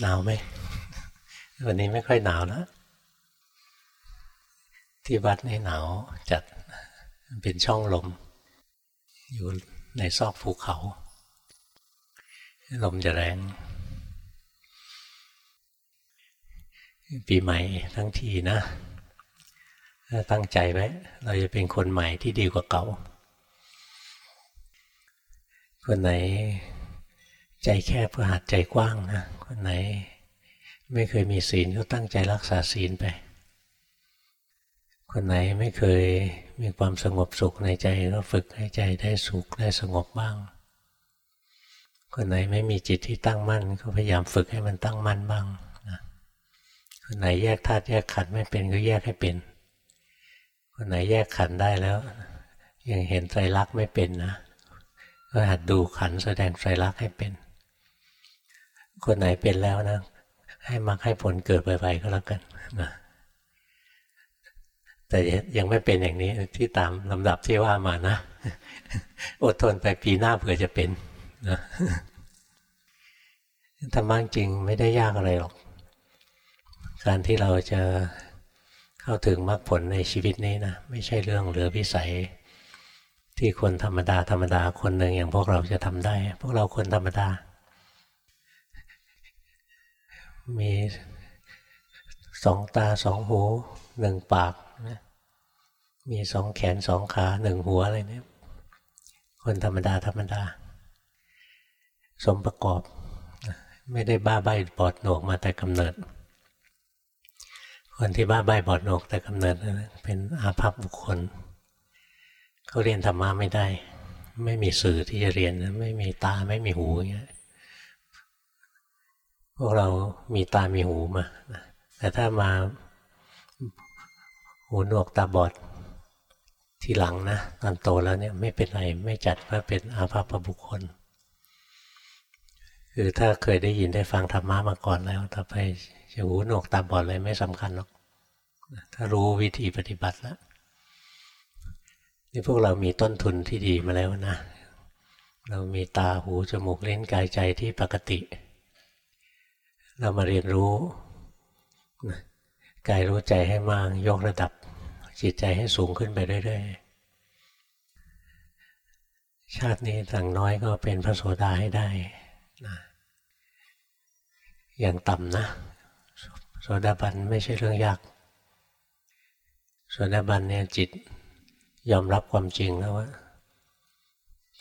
หนาวไหมวันนี้ไม่ค่อยหนาวแล้วที่วัดนี่หนาวจัดเป็นช่องลม อยู่ในซอกภูเขา ลมจะแรง ปีใหม่ทั้งทีนะ ตั้งใจไว้ เราจะเป็นคนใหม่ที่ดีกว่าเก่า คนไหน ใจแคบก็หัดใจกว้างนะคนไหน ไม่เคยมีศีลก็ตั้งใจรักษาศีลไป คนไหนไม่เคยมีความสงบสุขในใจก็ฝึกให้ใจได้สุขได้สงบบ้าง คนไหนไม่มีจิตที่ตั้งมั่นก็พยายามฝึกให้มันตั้งมั่นบ้างนะคนไหนแยกธาตุแยกขันธ์ไม่เป็นก็แยกให้เป็น คนไหนแยกขันธ์ได้แล้ว ยังเห็นใจรักไม่เป็นนะก็หัดดูขันธ์แสดงใจรักให้เป็น คนไหนเป็นแล้วนะ ให้มักให้ผลเกิดไปๆก็แล้วกันนะแต่ยังไม่เป็นอย่างนี้ที่ตามลำดับที่ว่ามานะ อดทนไปปีหน้าเผื่อจะเป็นนะธรรมะจริงไม่ได้ยากอะไรหรอก การที่เราจะเข้าถึงมรรคผลในชีวิตนี้นะไม่ใช่เรื่องเหลือวิสัย ที่คนธรรมดาธรรมดาคนหนึ่งอย่างพวกเราจะทำได้ พวกเราคนธรรมดา มีสองตาสองหูหนึ่งปากนะมีสองแขนสองขาหนึ่งหัวอะไรเนี่ยคนธรรมดาธรรมดา สมประกอบ ไม่ได้บ้าใบบอดหนกมาแต่กำเนิด คนที่บ้าใบบอดหนกแต่กำเนิดเป็นอาภัพบุคคลเขาเรียนธรรมะไม่ได้ ไม่มีสื่อที่จะเรียนไม่มีตาไม่มีหูอย่างเงี้ย พวกเรามีตามีหูมา แต่ถ้ามาหูหนวกตาบอดทีหลังนะตอนโตแล้วเนี่ยไม่เป็นไรไม่จัดว่าเป็นอาภัพบุคคล คือถ้าเคยได้ยินได้ฟังธรรมะมาก่อนแล้ว ต่อไปจะหูหนวกตาบอดอะไรไม่สำคัญหรอกถ้ารู้วิธีปฏิบัติแล้วนี่พวกเรามีต้นทุนที่ดีมาแล้วนะ เรามีตาหูจมูกเล่นกายใจที่ปกติ เรามาเรียนรู้กายรู้ใจให้มาก ยกระดับ จิตใจให้สูงขึ้นไปเรื่อยๆ ชาตินี้ต่างน้อยก็เป็นพระโสดาให้ได้นะอย่างต่ำนะ โสดาบันไม่ใช่เรื่องยาก โสดาบันเนี่ยจิตยอมรับความจริงแล้วว่า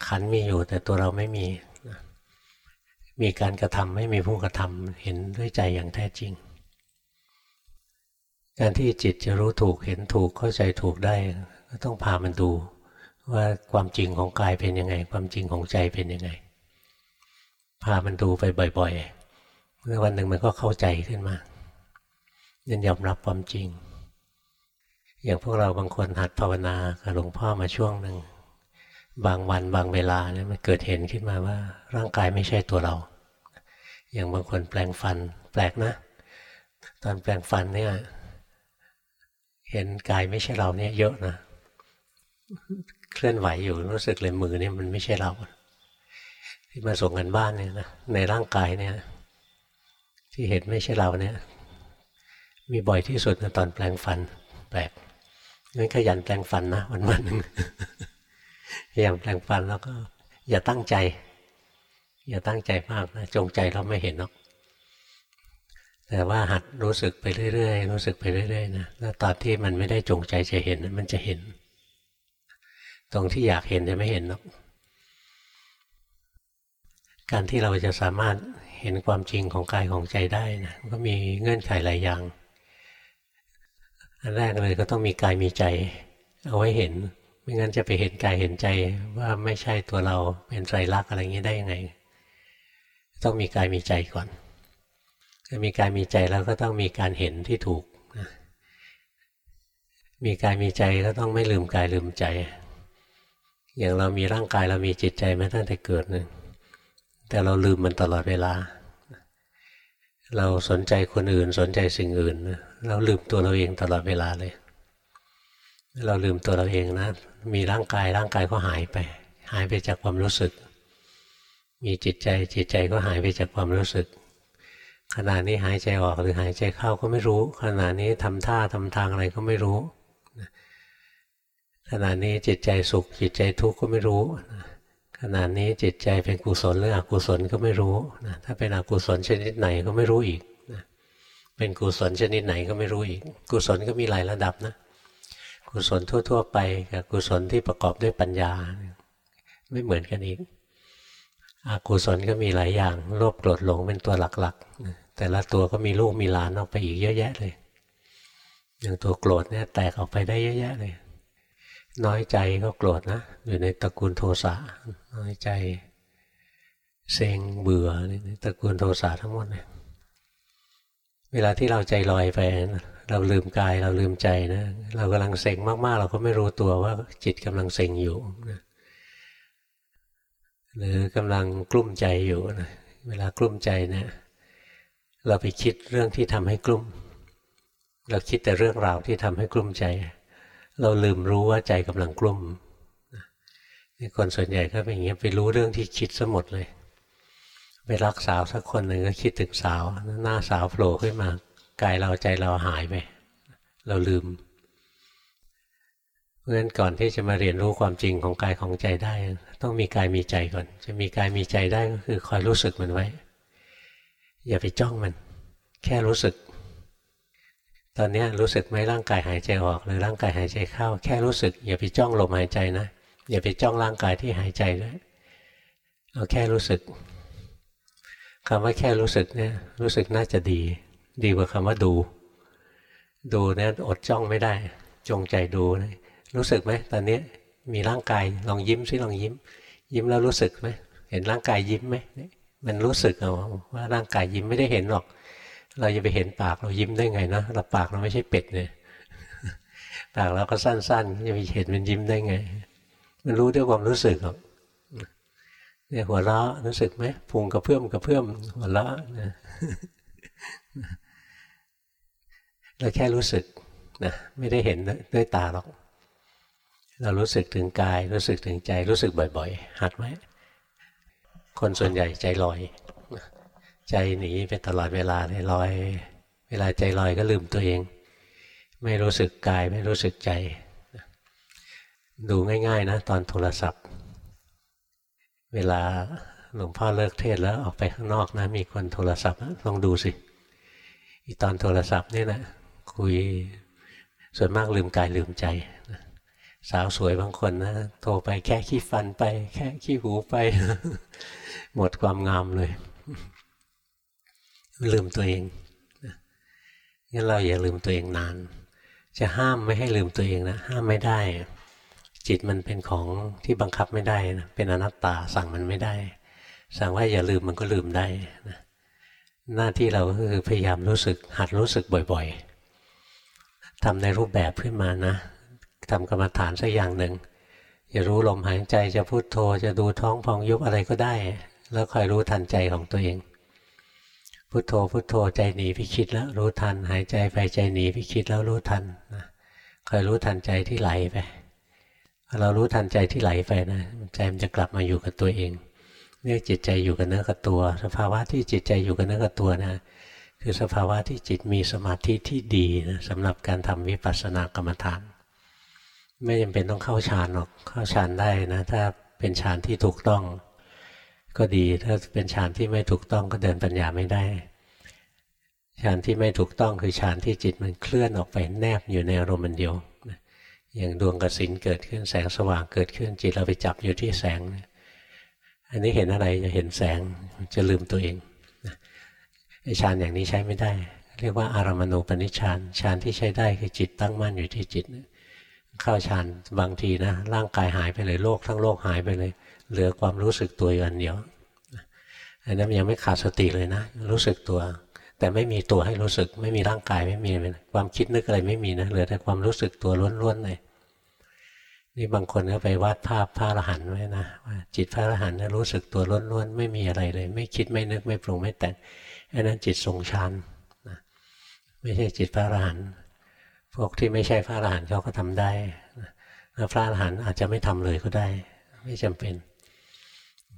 ขันมีอยู่แต่ตัวเราไม่มี มีการกระทำไม่มีผู้กระทำเห็นด้วยใจอย่างแท้จริง การที่จิตจะรู้ถูกเห็นถูกเข้าใจถูกได้ ก็ต้องพามันดู ว่าความจริงของกายเป็นยังไง ความจริงของใจเป็นยังไง พามันดูไปบ่อยๆเมื่อวันหนึ่งมันก็เข้าใจขึ้นมายันยอมรับความจริง อย่างพวกเราบางคนหัดภาวนากับหลวงพ่อมาช่วงหนึ่งบางวันบางเวลาเนี่ยมันเกิดเห็นขึ้นมาว่า ร่างกายไม่ใช่ตัวเรา อย่างบางคนแปลงฟัน แปลกนะ ตอนแปลงฟันเนี่ยเห็นกายไม่ใช่เราเนี่ยเยอะนะ เคลื่อนไหวอยู่รู้สึกเลยมือเนี่ยมันไม่ใช่เรา ที่มาส่งกันบ้านเนี่ยนะในร่างกายเนี่ย ที่เห็นไม่ใช่เราเนี่ย มีบ่อยที่สุดนะตอนแปลงฟัน แปลกงั้นขยันแปลงฟันนะวันวันหนึ่งพยายามแปลงฟันแล้วก็ อย่าตั้งใจ อย่าตั้งใจมากนะจงใจเราไม่เห็นหรอก แต่ว่าหัดรู้สึกไปเรื่อยๆ รู้สึกไปเรื่อยๆนะแล้วตอนที่มันไม่ได้จงใจจะเห็นมันจะเห็น ตรงที่อยากเห็นจะไม่เห็นหรอกการที่เราจะสามารถเห็นความจริงของกายของใจได้นะก็มีเงื่อนไขหลายอย่าง อันแรกเลยก็ต้องมีกายมีใจ เอาไว้เห็น ไม่งั้นจะไปเห็นกายเห็นใจว่าไม่ใช่ตัวเราเป็นไตรลักษณ์อะไรอย่างนี้ได้ยังไง ต้องมีกายมีใจก่อนจะมีการมีใจแล้วก็ต้องมีการเห็นที่ถูกมีกายมีใจก็ต้องไม่ลืมกายลืมใจ อย่างเรามีร่างกายเรามีจิตใจมาตั้งแต่เกิดนึงแต่เราลืมมันตลอดเวลา เราสนใจคนอื่นสนใจสิ่งอื่น เราลืมตัวเราเองตลอดเวลาเลย เราลืมตัวเราเองนะ มีร่างกายร่างกายก็หายไป หายไปจากความรู้สึก มีจิตใจจิตใจก็หายไปจากความรู้สึก ขณะนี้หายใจออกหรือหายใจเข้าก็ไม่รู้ ขณะนี้ทำท่าทำทางอะไรก็ไม่รู้ ขณะนี้จิตใจสุข จิตใจทุกข์ก็ไม่รู้ ขณะนี้จิตใจเป็นกุศลหรืออกุศลก็ไม่รู้นะถ้าเป็นอกุศลชนิดไหนก็ไม่รู้อีกนะเป็นกุศลชนิดไหนก็ไม่รู้อีก กุศลก็มีหลายระดับนะ กุศลทั่ว ๆ ไปกับกุศลที่ประกอบด้วยปัญญา ไม่เหมือนกันอีก อกุศลก็มีหลายอย่างโลภโกรธหลงเป็นตัวหลักๆ แต่ละตัวก็มีลูกมีหลานออกไปอีกเยอะแยะเลย อย่างตัวโกรธเนี่ยแตกออกไปได้เยอะแยะเลย น้อยใจก็โกรธนะ อยู่ในตระกูลโทสะน้อยใจเซ็งเบื่อในตระกูลโทสะทั้งหมดเลยเวลาที่เราใจลอยไปเราลืมกายเราลืมใจนะ เรากำลังเซ็งมากๆ เราก็ไม่รู้ตัวว่าจิตกำลังเซ็งอยู่นะ หรือกำลังกลุ้มใจอยู่นะเวลากลุ้มใจเนะี่ยเราไปคิดเรื่องที่ทำให้กลุ้ม เราคิดแต่เรื่องราวที่ทำให้กลุ้มใจ เราลืมรู้ว่าใจกำลังกลุ้มนี่คนส่วนใหญ่ก็เป็นอย่างนี้ไปรู้เรื่องที่คิดซะหมดเลย ไปรักสาวสักคนหนึ่งก็คิดถึงสาว หน้าสาวโผล่ขึ้นมากายเราใจเราหายไป เราลืม ราะฉะนั้นก่อนที่จะมาเรียนรู้ความจริงของกายของใจได้ ต้องมีกายมีใจก่อน จะมีกายมีใจได้ก็คือคอยรู้สึกมันไว้ อย่าไปจ้องมัน แค่รู้สึก ตอนนี้รู้สึกไหมร่างกายหายใจออกหรือร่างกายหายใจเข้า แค่รู้สึก อย่าไปจ้องลมหายใจนะอย่าไปจ้องร่างกายที่หายใจด้วยเอาแค่รู้สึกคำว่าแค่รู้สึกเนี่ยรู้สึกน่าจะดี ดีกว่าคำว่าดู ดูเนี่ยอดจ้องไม่ได้ จงใจดูนะ รู้สึกไหมตอนนี้มีร่างกายลองยิ้มซิลองยิ้ม ยิ้มแล้วรู้สึกไหมเห็นร่างกายยิ้มไหมมันรู้สึกเอาว่าร่างกายยิ้มไม่ได้เห็นหรอก เราจะไปเห็นปากเรายิ้มได้ไงนะเราปากเราไม่ใช่เป็ดเนี่ยปากเราก็สั้นๆจะไปเห็นมันยิ้มได้ไง มันรู้ด้วยความรู้สึกหรอกเนี่ยหัวเราะรู้สึกไหมพุงกระเพื่อมกระเพื่อมหัวเราะนะเราแค่รู้สึกนะไม่ได้เห็นด้วยตาหรอก เรารู้สึกถึงกาย รู้สึกถึงใจ รู้สึกบ่อยๆ หัดไว้ คนส่วนใหญ่ใจลอย ใจหนีไปตลอดเวลาเลยลอย เวลาใจลอยก็ลืมตัวเอง ไม่รู้สึกกายไม่รู้สึกใจ ดูง่ายๆนะ ตอนโทรศัพท์ เวลาหลวงพ่อเลิกเทศแล้วออกไปข้างนอกนะ มีคนโทรศัพท์ลองดูสิอีตอนโทรศัพท์นี่นะคุยส่วนมากลืมกายลืมใจ สาวสวยบางคนนะโทรไปแค่ขี้ฟันไป แค่ขี้หูไป หมดความงามเลยลืมตัวเองงั้นเราอย่าลืมตัวเองนาน จะห้ามไม่ให้ลืมตัวเองนะห้ามไม่ได้ จิตมันเป็นของที่บังคับไม่ได้นะเป็นอนัตตาสั่งมันไม่ได้ สั่งว่าอย่าลืมมันก็ลืมได้นะหน้าที่เราก็คือพยายามรู้สึก หัดรู้สึกบ่อย ๆทำในรูปแบบขึ้นมานะ ทำกรรมฐานสักอย่างหนึ่งจะรู้ลมหายใจจะพูดโทจะดูท้องพองยุบอะไรก็ได้ แล้วคอยรู้ทันใจของตัวเอง พุโทโธพุโทโธใจหนีพิคิดแล้วรู้ทัน หายใจไปใจหนีพิคิดแล้วรู้ทันนะคอยรู้ทันใจที่ไหลไปเรารู้ทันใจที่ไหลไปนะใจมันจะกลับมาอยู่กับตัวเองเนี่ยจิตใจอยู่กับเนื้อกับตัว สภาวะที่จิตใจอยู่กับเนื้อกับตัวนะคือสภาวะที่จิตมีสมาธิที่ดีนะสำหรับการทำวิปัสสนากรรมฐาน ไม่จำเป็นต้องเข้าฌานหรอกเข้าฌานได้นะถ้าเป็นฌานที่ถูกต้องก็ดีถ้าเป็นฌานที่ไม่ถูกต้องก็เดินปัญญาไม่ได้ฌานที่ไม่ถูกต้องคือฌานที่จิตมันเคลื่อนออกไปแนบอยู่ในอารมณ์เดียวอย่างดวงกสินเกิดขึ้นแสงสว่างเกิดขึ้นจิตเราไปจับอยู่ที่แสง อันนี้เห็นอะไรจะเห็นแสงจะลืมตัวเองไอฌานอย่างนี้ใช้ไม่ได้ เรียกว่าอารามณูปนิชฌานฌานที่ใช้ได้คือจิตตั้งมั่นอยู่ที่จิต เข้าฌานบางทีนะร่างกายหายไปเลยโลกทั้งโลกหายไปเลย เหลือความรู้สึกตัวอยู่อันเดียวอันนั้นยังไม่ขาดสติเลยนะ รู้สึกตัว แต่ไม่มีตัวให้รู้สึก ไม่มีร่างกายไม่มีความคิดนึกอะไรไม่มีนะเหลือแต่ความรู้สึกตัวล้วนๆเลยนี่บางคนก็ไปวาดภาพพระอรหันต์ไว้นะว่าจิตพระอรหันต์รู้สึกตัวล้วนๆไม่มีอะไรเลย ไม่คิดไม่นึกไม่ปรุงไม่แต่งอันนั้นจิตทรงฌานนะไม่ใช่จิตพระอรหันต์ วกที่ไม่ใช่พระอรหันต์เขาก็ทำได้แล้วพระอรหันต์อาจจะไม่ทำเลยก็ได้ ไม่จำเป็น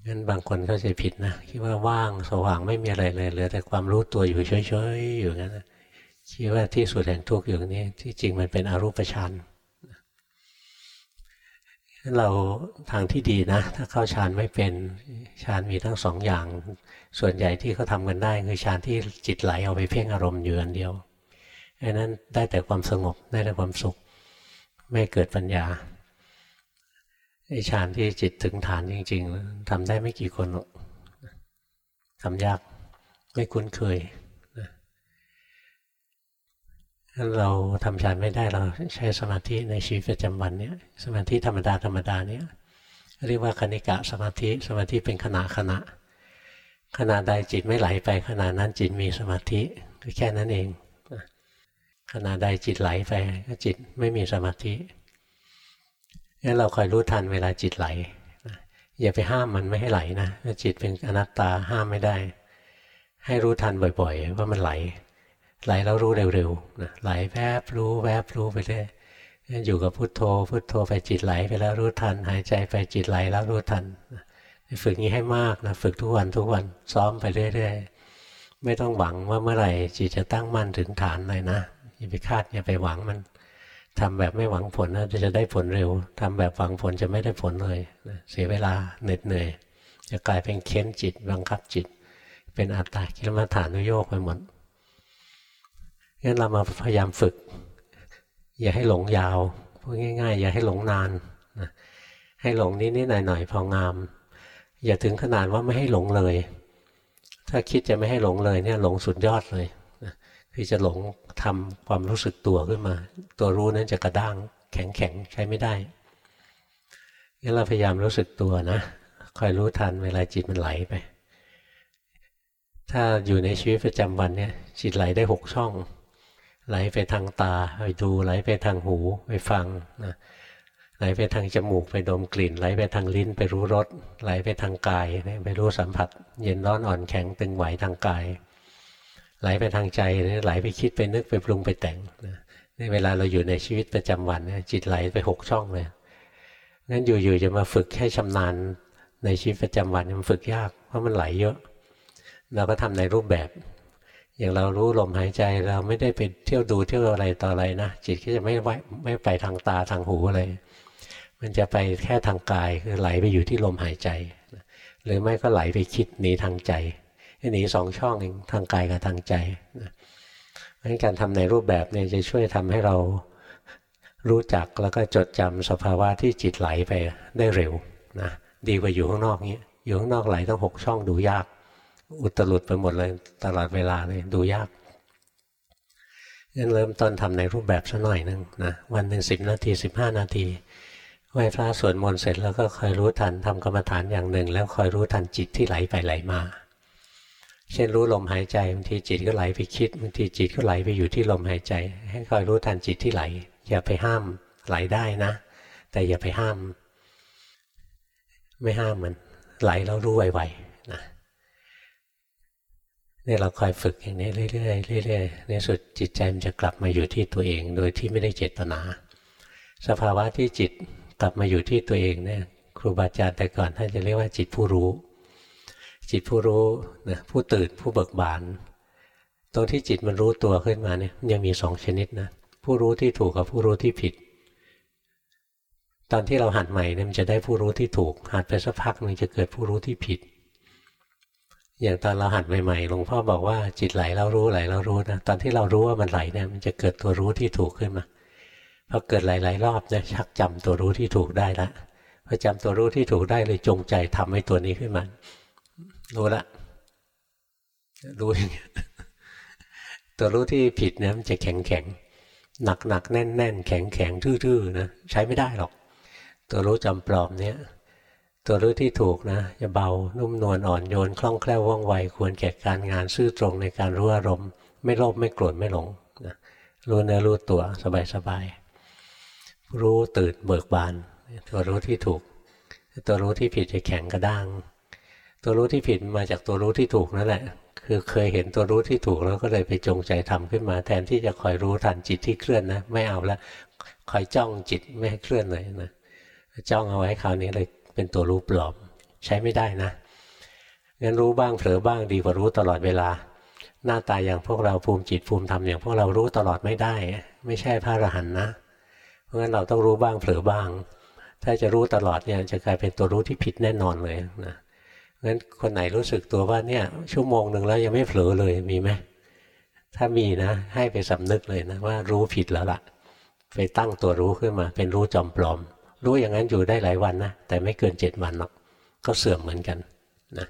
งั้นบางคนเข้าใจผิดนะคิดว่าว่างสว่างไม่มีอะไรเลยเหลือแต่ความรู้ตัวอยู่เฉยๆอยู่งั้นคิดว่าที่สุดแห่งทุกข์อยู่นี้ที่จริงมันเป็นอรูปฌานเราทางที่ดีนะ ถ้าเข้าฌานไม่เป็นฌานมีทั้งสองอย่าง ส่วนใหญ่ที่เขาทำกันได้คือฌานที่จิตไหลเอาไปเพ่งอารมณ์อยู่อันเดียว อันนั้นได้แต่ความสงบได้แต่ความสุข ไม่เกิดปัญญาไอ้ฌานที่จิตถึงฐานจริง ๆทำได้ไม่กี่คนหรอกทำยากไม่คุ้นเคยถ้าเราทำฌานไม่ได้เราใช้สมาธิในชีวิตประจำวันเนี้ยสมาธิธรรมดาธรรมดาเนี้ยเรียกว่าคณิกะสมาธิสมาธิเป็นขณะขณะขณะใดจิตไม่ไหลไปขณะนั้นจิตมีสมาธิแค่นั้นเอง ขณะใดจิตไหลไปก็จิตไม่มีสมาธิงั้นเราคอยรู้ทันเวลาจิตไหลอย่าไปห้ามมันไม่ให้ไหลนะจิตเป็นอนัตตาห้ามไม่ได้ ให้รู้ทันบ่อย ๆ ว่ามันไหล ไหลแล้วรู้เร็วๆนะไหลแวบรู้แวบรู้ไปเรื่อยอยู่กับพุทโธ พุทโธไปจิตไหลไปแล้วรู้ทัน หายใจไปจิตไหลแล้วรู้ทัน ฝึกนี้ให้มากนะฝึกทุกวันทุกวันซ้อมไปเรื่อยๆ ไม่ต้องหวังว่าเมื่อไหร่จิตจะตั้งมั่นถึงฐานเลยนะ อย่าไปคาดอย่าไปหวังมันทำแบบไม่หวังผลนะจะได้ผลเร็วทำแบบหวังผลจะไม่ได้ผลเลยนะเสียเวลาเหน็ดเหนื่อย จะกลายเป็นเค้นจิต บังคับจิต เป็นอัตตากิลมัฐานุโยกไปหมดงั้นเรามาพยายามฝึก อย่าให้หลงยาวพูดง่าย ๆ อย่าให้หลงนานนะให้หลงนิดๆหน่อยๆพองาม อย่าถึงขนาดว่าไม่ให้หลงเลย ถ้าคิดจะไม่ให้หลงเลยเนี่ยหลงสุดยอดเลย คือจะหลงทำความรู้สึกตัวขึ้นมา ตัวรู้นั้นจะกระด้างแข็งแข็งใช้ไม่ได้งั้นเราพยายามรู้สึกตัวนะคอยรู้ทันเวลาจิตมันไหลไป ถ้าอยู่ในชีวิตประจำวันเนี่ย จิตไหลได้หกช่อง ไหลไปทางตาไปดู ไหลไปทางหูไปฟังนะไหลไปทางจมูกไปดมกลิ่น ไหลไปทางลิ้นไปรู้รสไหลไปทางกายไปรู้สัมผัส เย็นร้อนอ่อนแข็งตึงไหวทางกาย ไหลไปทางใจไหลไปคิดไปนึกไปปรุงไปแต่งนะในเวลาเราอยู่ในชีวิตประจำวันจิตไหลไปหกช่องเลยงั้นอยู่ๆจะมาฝึกให้ชำนาญในชีวิตประจำวันมันฝึกยากเพราะมันไหลเยอะ เราก็ทำในรูปแบบ อย่างเรารู้ลมหายใจเราไม่ได้ไปเที่ยวดูเที่ยวอะไรต่ออะไรนะจิตก็จะไม่ไไม่ไปทางตาทางหูอะไรมันจะไปแค่ทางกายคือไหลไปอยู่ที่ลมหายใจ หรือไม่ก็ไหลไปคิดหนีทางใจ หนีสองช่องเองทางกายกับทางใจเพราะการทำในรูปแบบเนี่ยจะช่วยทำให้เรารู้จักแล้วก็จดจำสภาวะที่จิตไหลไปได้เร็วนะดีกว่าอยู่ข้างนอกนี้อยู่ข้างนอกไหลต้องหกช่องดูยาก อุตรุดไปหมดเลยตลอดเวลาเลยดูยากงั้นเริ่มต้นทำในรูปแบบสักหน่อยหนึ่งนะวันหนึ่งสิบนาทีสิบห้านาทีไหว้พระสวดมนต์เสร็จแล้วก็คอยรู้ทันทำกรรมฐานอย่างหนึ่ง แล้วคอยรู้ทันจิตที่ไหลไปไหลมา เช่นรู้ลมหายใจบางทีจิตก็ไหลไปคิดบางทีจิตก็ไหลไปอยู่ที่ลมหายใจ ให้คอยรู้ทันจิตที่ไหล อย่าไปห้ามไหลได้นะ แต่อย่าไปห้าม ไม่ห้ามมันไหลแล้วรู้ไวๆนะนี่เราคอยฝึกอย่างนี้เรื่อยๆเรื่อยๆในสุดจิตใจมันจะกลับมาอยู่ที่ตัวเอง โดยที่ไม่ได้เจตนา สภาวะที่จิตกลับมาอยู่ที่ตัวเองเนี่ยครูบาอาจารย์แต่ก่อนท่านจะเรียกว่าจิตผู้รู้ จิตผู้รู้นะผู้ตื่นผู้เบิกบาน ตรงที่จิตมันรู้ตัวขึ้นมาเนี่ยยังมีสองชนิดนะผู้รู้ที่ถูกกับผู้รู้ที่ผิด ตอนที่เราหัดใหม่เนี่ยมันจะได้ผู้รู้ที่ถูก หัดไปสักพักหนึ่งจะเกิดผู้รู้ที่ผิด อย่างตอนเราหัดใหม่ๆหลวงพ่อบอกว่าจิตไหลเรารู้ไหลเรารู้นะตอนที่เรารู้ว่ามันไหลเนี่ยมันจะเกิดตัวรู้ที่ถูกขึ้นมาพอเกิดหลาย ๆ รอบเนี่ยชักจำตัวรู้ที่ถูกได้ละพอจำตัวรู้ที่ถูกได้เลยจงใจทำให้ตัวนี้ขึ้นมา รู้ละรู้อย่างนี้ตัวรู้ที่ผิดเนี่ยมันจะแข็งแข็งหนักหนักแน่นแน่นแข็งแข็งทื่อๆนะใช้ไม่ได้หรอก ตัวรู้จำปลอมเนี่ยตัวรู้ที่ถูกนะจะเบานุ่มนวลอ่อนโยนคล่องแคล่วว่องไวควรแก่การงานซื่อตรงในการรู้อารมณ์ ไม่โลภไม่โกรธไม่หลงนะรู้เนื้อรู้ตัวสบายสบายรู้ตื่นเบิกบาน ตัวรู้ที่ถูก ตัวรู้ที่ผิดจะแข็งกระด้าง ตัวรู้ที่ผิดมาจากตัวรู้ที่ถูกนั่นแหละ คือเคยเห็นตัวรู้ที่ถูกแล้วก็เลยไปจงใจทำขึ้นมา แทนที่จะคอยรู้ทันจิตที่เคลื่อนนะ ไม่เอาละคอยจ้องจิตไม่ให้เคลื่อนเลยนะจ้องเอาไว้คราวนี้เลยเป็นตัวรู้ปลอม ใช้ไม่ได้นะงั้นรู้บ้างเผลอบ้างดีกว่ารู้ตลอดเวลา หน้าตาอย่างพวกเราภูมิจิตภูมิธรรมอย่างพวกเรารู้ตลอดไม่ได้ ไม่ใช่พระอรหันต์นะ เพราะงั้นเราต้องรู้บ้างเผลอบ้าง ถ้าจะรู้ตลอดเนี่ยจะกลายเป็นตัวรู้ที่ผิดแน่นอนเลยนะ งั้นคนไหนรู้สึกตัวว่าเนี่ยชั่วโมงหนึ่งแล้วยังไม่เผลอเลยมีไหมถ้ามีนะ ให้ไปสำนึกเลยนะว่ารู้ผิดแล้วล่ะ ไปตั้งตัวรู้ขึ้นมา เป็นรู้จอมปลอม รู้อย่างนั้นอยู่ได้หลายวันนะแต่ไม่เกินเจ็ดวันหรอกก็เสื่อมเหมือนกันนะ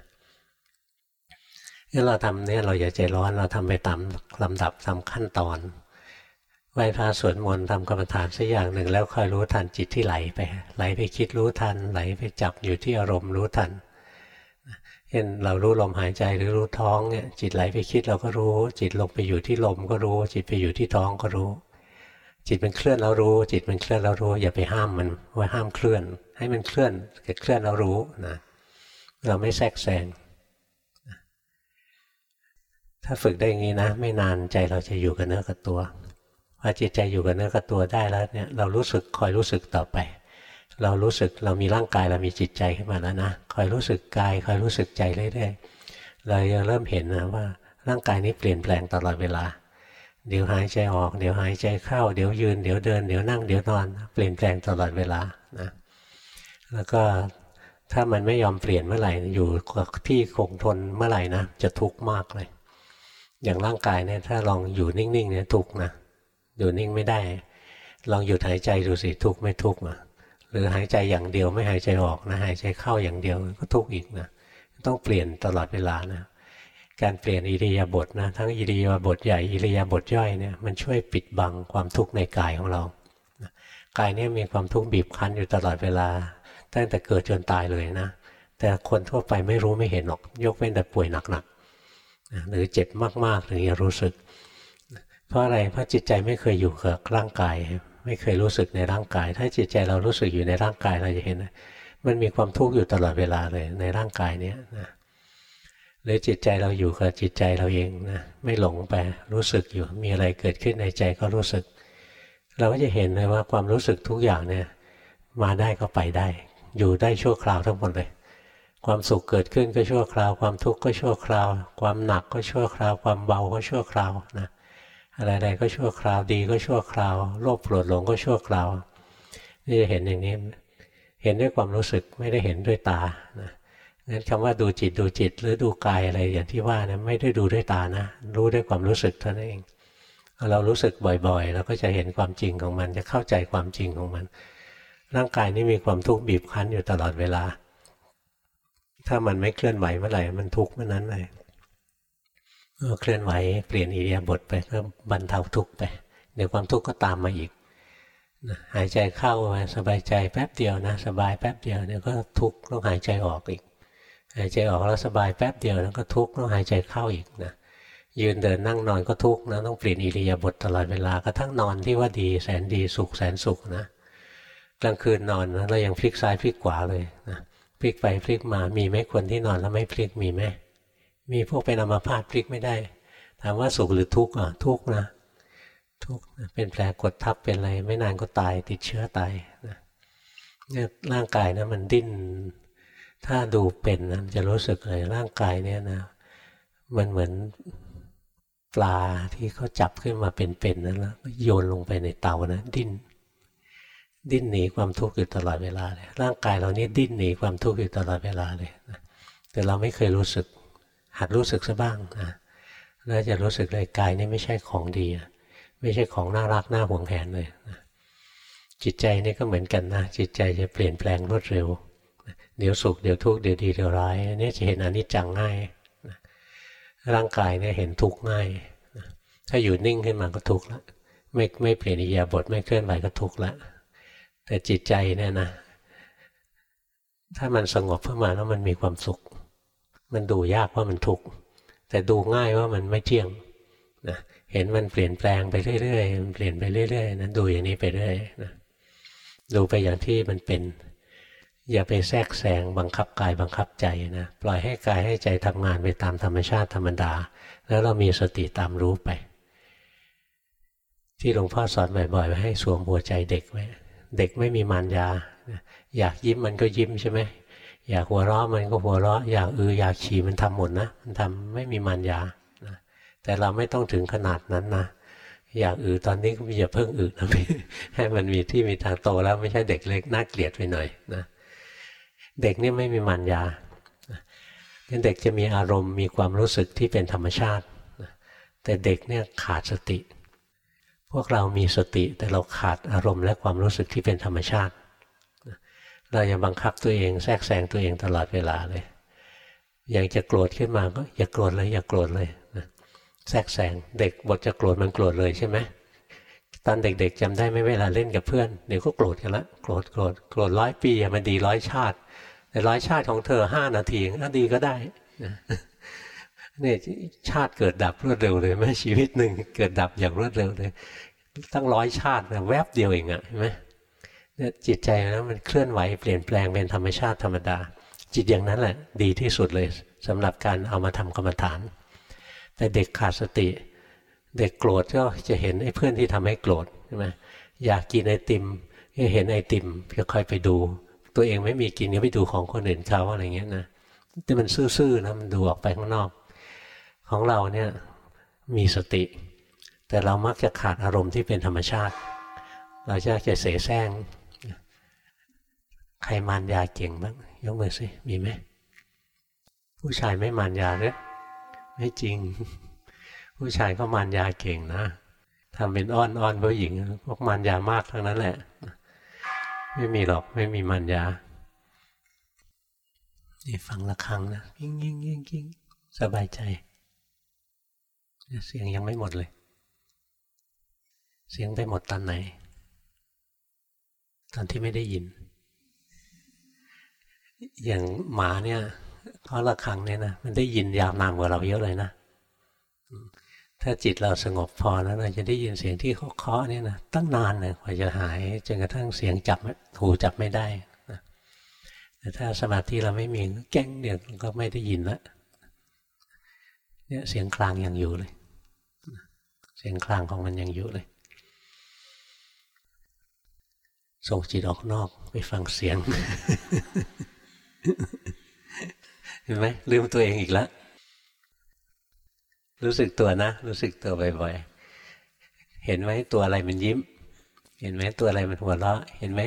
นี่เราทำเนี่ยเราอย่าใจร้อนเราทำไปตามลำดับตามขั้นตอนไหว้พระสวดมนต์ทำกรรมฐานสักอย่างหนึ่ง แล้วคอยรู้ทันจิตที่ไหลไปไหลไปคิดรู้ทัน ไหลไปจับอยู่ที่อารมณ์รู้ทัน เช่นเรารู้ลมหายใจหรือรู้ท้องเนี่ยจิตไหลไปคิดเราก็รู้ จิตลงไปอยู่ที่ลมก็รู้ จิตไปอยู่ที่ท้องก็รู้ จิตมันเคลื่อนแล้วรู้ จิตมันเคลื่อนแล้วรู้ อย่าไปห้ามมันว่าห้ามเคลื่อน ให้มันเคลื่อนเกิดเคลื่อนแล้วรู้นะเราไม่แทรกแซงถ้าฝึกได้อย่างนี้นะ ไม่นานใจเราจะอยู่กับเนื้อกับตัวพอจิตใจอยู่กับเนื้อกับตัวได้แล้วเนี่ยเรารู้สึกคอยรู้สึกต่อไป เรารู้สึกเรามีร่างกายเรามีจิตใจขึ้นมาแล้วนะคอยรู้สึกกายคอยรู้สึกใจเรื่อยๆเราจะเริ่มเห็นนะว่าร่างกายนี้เปลี่ยนแปลงตลอดเวลา เดี๋ยวหายใจออก เดี๋ยวหายใจเข้า เดี๋ยวยืน เดี๋ยวเดิน เดี๋ยวนั่ง เดี๋ยวนอน เปลี่ยนแปลงตลอดเวลานะ แล้วก็ถ้ามันไม่ยอมเปลี่ยนเมื่อไหร่ อยู่กับที่คงทนเมื่อไหร่นะ จะทุกข์มากเลย อย่างร่างกายเนี่ย ถ้าลองอยู่นิ่งๆเนี่ยทุกข์นะ อยู่นิ่งไม่ได้ ลองหยุดหายใจดูสิทุกข์ไม่ทุกข์อะ หรือหายใจอย่างเดียวไม่หายใจออกนะหายใจเข้าอย่างเดียวก็ทุกข์อีกนะต้องเปลี่ยนตลอดเวลานะ การเปลี่ยนอิริยาบถนะทั้งอิริยาบถใหญ่อิริยาบถย่อยเนี่ยมันช่วยปิดบังความทุกข์ในกายของเรากายเนี่ยมีความทุกข์บีบคั้นอยู่ตลอดเวลาตั้งแต่เกิดจนตายเลยนะ แต่คนทั่วไปไม่รู้ไม่เห็นหรอก ยกเว้นแต่ป่วยหนักๆหรือเจ็บมากๆถึงจะรู้สึก เพราะอะไรเพราะจิตใจไม่เคยอยู่กับร่างกาย ไม่เคยรู้สึกในร่างกาย ถ้าจิตใจเรารู้สึกอยู่ในร่างกายเราจะเห็น มันมีความทุกข์อยู่ตลอดเวลาเลยในร่างกายเนี้ยนะหรือจิตใจเราอยู่กับจิตใจเราเองนะไม่หลงไปรู้สึกอยู่มีอะไรเกิดขึ้นในใจก็รู้สึก เราก็จะเห็นเลยว่าความรู้สึกทุกอย่างเนี่ยมาได้ก็ไปได้ อยู่ได้ชั่วคราวทั้งหมดเลย ความสุขเกิดขึ้นก็ชั่วคราว ความทุกข์ก็ชั่วคราว ความหนักก็ชั่วคราว ความเบาก็ชั่วคราวนะ อะไรๆก็ชั่วคราวดีก็ชั่วคราวโลภโกรธหลงก็ชั่วคราวนี่จะเห็นอย่างนี้ เห็นด้วยความรู้สึกไม่ได้เห็นด้วยตานะงั้นคำว่าดูจิตดูจิต หรือดูกายอะไรอย่างที่ว่านะไม่ได้ดูด้วยตานะ รู้ด้วยความรู้สึกเท่านั้นเองเรารู้สึกบ่อยๆเราก็จะเห็นความจริงของมันจะเข้าใจความจริงของมัน ร่างกายนี้มีความทุกข์บีบคั้นอยู่ตลอดเวลา ถ้ามันไม่เคลื่อนไหวเมื่อไหร่มันทุกข์เมื่อนั้นเลย เคลื่อนไหวเปลี่ยนอิริยาบถไปก็บรรเทาทุกข์ไป เดี๋ยวความทุกข์ก็ตามมาอีกหายใจเข้ามาสบายใจแป๊บเดียวนะสบายแป๊บเดียวเดี๋ยวก็ทุกข์ต้องหายใจออกอีก หายใจออกแล้วสบายแป๊บเดียวแล้วก็ทุกข์ต้องหายใจเข้าอีกนะยืนเดินนั่งนอนก็ทุกข์นะต้องเปลี่ยนอิริยาบถตลอดเวลากระทั่งนอนที่ว่าดีแสนดีสุขแสนสุขนะกลางคืนนอนนะเรายังพลิกซ้ายพลิกขวาเลยนะพลิกไปพลิกมามีไหมคนที่นอนแล้วไม่พลิกมีไหม มีพวกเป็นอัมาพาตพลิกไม่ได้ ถามว่าสุขหรือทุกข์อะทุกข์นะทุกข์เป็นแผลกดทับเป็นอะไร ไม่นานก็ตายติดเชื้อตายนะเนี่ยร่างกายนะมันดิ้น ถ้าดูเป็นนะจะรู้สึกเลยร่างกายเนี่ยนะ มันเหมือนปลาที่เขาจับขึ้นมาเป็นๆนั้นแล้วโยนลงไปในเตานะดิ้น ดิ้นหนีความทุกข์อยู่ตลอดเวลาเลยร่างกายเรานี่ดิ้นหนีความทุกข์อยู่ตลอดเวลาเลยนะแต่เราไม่เคยรู้สึก หัดรู้สึกซะบ้างนะแล้วจะรู้สึกเลยกายนี่ไม่ใช่ของดี ไม่ใช่ของน่ารักน่าห่วงแหนเลยนะจิตใจนี่ก็เหมือนกันนะจิตใจจะเปลี่ยนแปลงรวดเร็ว เดี๋ยวสุขเดี๋ยวทุกข์เดี๋ยวดีเดี๋ยวร้ายนี่จะเห็นอนิจจังง่ายนะร่างกายเนี่ยเห็นทุกข์ง่ายนะถ้าอยู่นิ่งขึ้นมาก็ทุกข์ละไม่ไม่เปลี่ยนอิยาบทไม่เคลื่อนไหวก็ทุกข์ละแต่จิตใจเนี่ยนะถ้ามันสงบขึ้นมาแล้วมันมีความสุข มันดูยากว่ามันทุกข์แต่ดูง่ายว่ามันไม่เที่ยงนะเห็นมันเปลี่ยนแปลงไปเรื่อยๆมันเปลี่ยนไปเรื่อยๆนะดูอย่างนี้ไปเรื่อยนะดูไปอย่างที่มันเป็น อย่าไปแทรกแซงบังคับกายบังคับใจนะปล่อยให้กายให้ใจทำงานไปตามธรรมชาติธรรมดา แล้วเรามีสติตามรู้ไป ที่หลวงพ่อสอนบ่อยๆไว้ให้สวมหัวใจเด็กไว้เด็กไม่มีมารยา อยากยิ้มมันก็ยิ้มใช่ไหม อยากหัวเราะมันก็หัวเราะอยากอืออยากฉี่มันทำหมดนะ มันทำไม่มีมันยานะแต่เราไม่ต้องถึงขนาดนั้นนะอยากอือตอนนี้ก็อย่าเพิ่งอือนะให้มันมีที่มีทางโตแล้วไม่ใช่เด็กเล็กน่าเกลียดไปหน่อยนะเด็กนี่ไม่มีมันยาเด็กจะมีอารมณ์มีความรู้สึกที่เป็นธรรมชาติ แต่เด็กเนี่ยขาดสติ พวกเรามีสติแต่เราขาดอารมณ์และความรู้สึกที่เป็นธรรมชาติ เราอย่าบังคับตัวเองแทรกแซงตัวเองตลอดเวลาเลย อย่างจะโกรธขึ้นมาก็อย่าโกรธเลย อย่าโกรธเลยนะแทรกแซงเด็กบทจะโกรธมันโกรธเลยใช่ไหมตอนเด็กๆจำได้ไหมเวลาเล่นกับเพื่อนเดี๋ยวก็โกรธกันละโกรธโกรธโกรธร้อยปีมันดีร้อยชาติ แต่ร้อยชาติของเธอห้านาทีก็ดีก็ได้นี่ชาติเกิดดับรวดเร็วเลยไหมชีวิตหนึ่งเกิดดับอย่างรวดเร็วเลย ตั้งร้อยชาตินะแวบเดียวเองอะเห็นไหม เนี่ยจิตใจนะมันเคลื่อนไหวเปลี่ยนแปลงเป็นธรรมชาติธรรมดา จิตอย่างนั้นแหละ ดีที่สุดเลยสำหรับการเอามาทำกรรมฐาน แต่เด็กขาดสติ เด็กโกรธก็จะเห็นไอ้เพื่อนที่ทำให้โกรธใช่ไหมอยากกินไอติมก็เห็นไอติมก็ค่อยไปดู ตัวเองไม่มีกินก็ไปดูของคนอื่นเขาอะไรเงี้ยนะแต่มันซื่อๆนะมันดูออกไปข้างนอก ของเราเนี่ยมีสติ แต่เรามักจะขาดอารมณ์ที่เป็นธรรมชาติ เราจะจะเสแสร้ง ใครมานยาเก่งบ้างยกมือสิมีไหมผู้ชายไม่มานยาเลยไม่จริง ผู้ชายก็มานยาเก่งนะทำเป็นอ้อนอ้อนผู้หญิงพวกมานยามากทั้งนั้นแหละ ไม่มีหรอกไม่มีมานยานี่ฟังละครังนะยิ่งยิ่งยิ่งยิ่งสบายใจ เสียงยังไม่หมดเลย เสียงไปหมดตอนไหน ตอนที่ไม่ได้ยิน อย่างหมาเนี่ยเพราะระคังเนี่ยนะมันได้ยินยาวนานกว่าเราเยอะเลยนะ ถ้าจิตเราสงบพอแล้วเราจะได้ยินเสียงที่เขาเคาะเนี่ยนะตั้งนานเลยกว่าจะหายจนกระทั่งเสียงจับหูจับไม่ได้แต่ถ้าสมาธิเราไม่มีแก้งเดียวก็ไม่ได้ยินละเนี่ยเสียงกลางยังอยู่เลย เสียงคลางของมันยังอยู่เลยส่งจิตออกนอกไปฟังเสียง เห็นไหมลืมตัวเองอีกแล้วรู้สึกตัวนะ รู้สึกตัวบ่อยๆ เห็นไหมตัวอะไรมันยิ้ม เห็นไหมตัวอะไรมันหัวเราะ เห็นไหม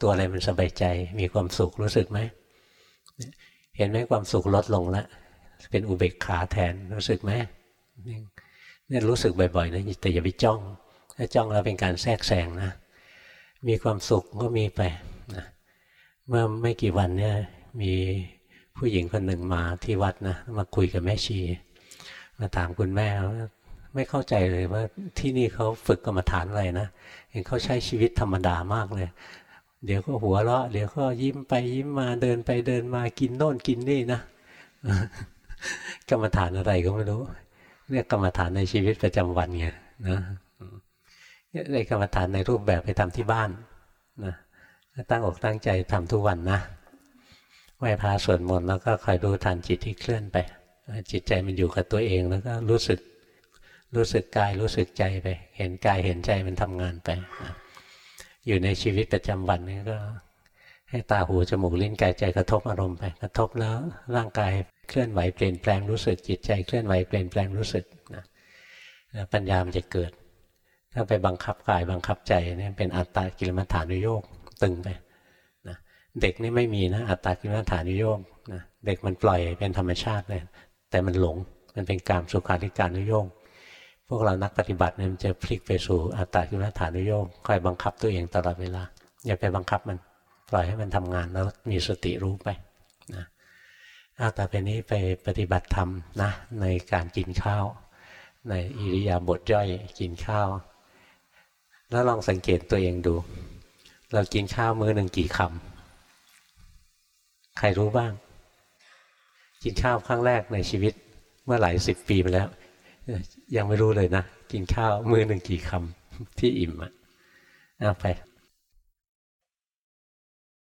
ตัวอะไรมันสบายใจ มีความสุขรู้สึกไหม เห็นไหมความสุขลดลงแล้วเป็นอุเบกขาแทนรู้สึกไหมเนี่ยรู้สึกบ่อยๆนะแต่อย่าไปจ้อง ถ้าจ้องแล้วเป็นการแทรกแซงนะ มีความสุขก็มีไปนะเมื่อไม่กี่วันเนี่ย มีผู้หญิงคนหนึ่งมาที่วัดนะมาคุยกับแม่ชี มาถามคุณแม่ไม่เข้าใจเลยว่าที่นี่เขาฝึกกรรมฐานอะไรนะเห็นเขาใช้ชีวิตธรรมดามากเลย เดี๋ยวก็หัวเราะเดี๋ยวก็ยิ้มไปยิ้มมาเดินไปเดินมากินโน่นกินนี่นะกรรมฐานอะไรก็ไม่รู้เรียกกรรมฐานในชีวิตประจำวันไงนะเรียกกรรมฐานในรูปแบบไปทำที่บ้านนะตั้งอกตั้งใจทำทุกวันนะ ไหว้พระสวดมนต์แล้วก็คอยดูทันจิตที่เคลื่อนไป จิตใจมันอยู่กับตัวเองแล้วก็รู้สึกรู้สึกกายรู้สึกใจไป เห็นกายเห็นใจมันทำงานไป อยู่ในชีวิตประจำวันนี้ก็ ให้ตาหูจมูกลิ้นกายใจกระทบอารมณ์ไป กระทบแล้วร่างกายเคลื่อนไหวเปลี่ยนแปลงรู้สึกจิตใจเคลื่อนไหวเปลี่ยนแปลงรู้สึกนะปัญญามันจะเกิด ถ้าไปบังคับกายบังคับใจนี่เป็นอัตตากิลมัฐานุโยกตึงไป เด็กนี่ไม่มีนะอัตตากิลมัฐานุโยกนะเด็กมันปล่อยเป็นธรรมชาติเลยแต่มันหลงมันเป็นกามสุขาริการนุโยกพวกเรานักปฏิบัติเนี่ยมันจะพลิกไปสู่อัตตากิลมัฐานุโยกคอยบังคับตัวเองตลอดเวลา อย่าไปบังคับมัน ปล่อยให้มันทำงานแล้วมีสติรู้ไปนะเอาต่อไปนี้ไปปฏิบัติธรรมนะในการกินข้าว ในอิริยาบถย่อยกินข้าว แล้วลองสังเกตตัวเองดู เรากินข้าวมื้อหนึ่งกี่คำ ใครรู้บ้าง กินข้าวครั้งแรกในชีวิตเมื่อหลายสิบปีมาแล้ว ยังไม่รู้เลยนะ กินข้าวมือหนึ่งกี่คำที่อิ่มอะเอาไป